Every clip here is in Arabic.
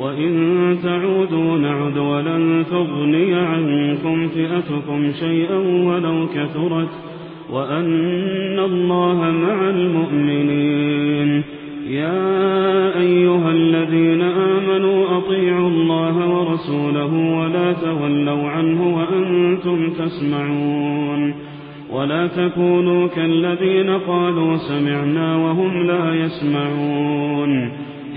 وإن تعودوا نعد ولن تغني عنكم فئتكم شيئا ولو كثرت وأن الله مع المؤمنين يا أيها الذين آمنوا أطيعوا الله ورسوله ولا تولوا عنه وأنتم تسمعون ولا تكونوا كالذين قالوا سمعنا وهم لا يسمعون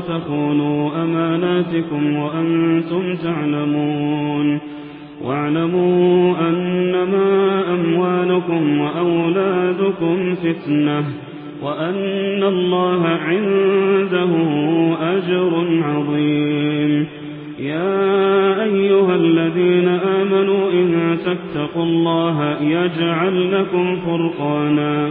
وتخونوا أماناتكم وأنتم تعلمون. واعلموا أنما أموالكم وأولادكم فتنة وأن الله عنده أجر عظيم. يا أيها الذين آمنوا إن تتقوا الله يجعل لكم فرقانا.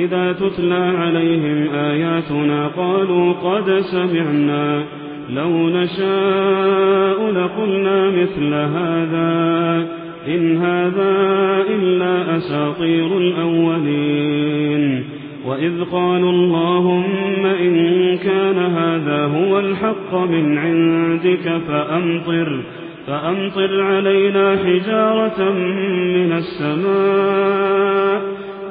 وإذا تتلى عليهم آياتنا قالوا قد سمعنا لو نشاء لقلنا مثل هذا إن هذا إلا أساطير الأولين وإذ قالوا اللهم إن كان هذا هو الحق من عندك فأمطر فأمطر علينا حجارة من السماء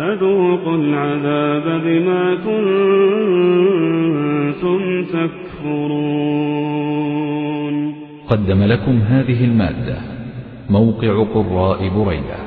فذوقوا العذاب بما كنتم تكفرون. قدم لكم هذه المادة موقع قراء بريدة.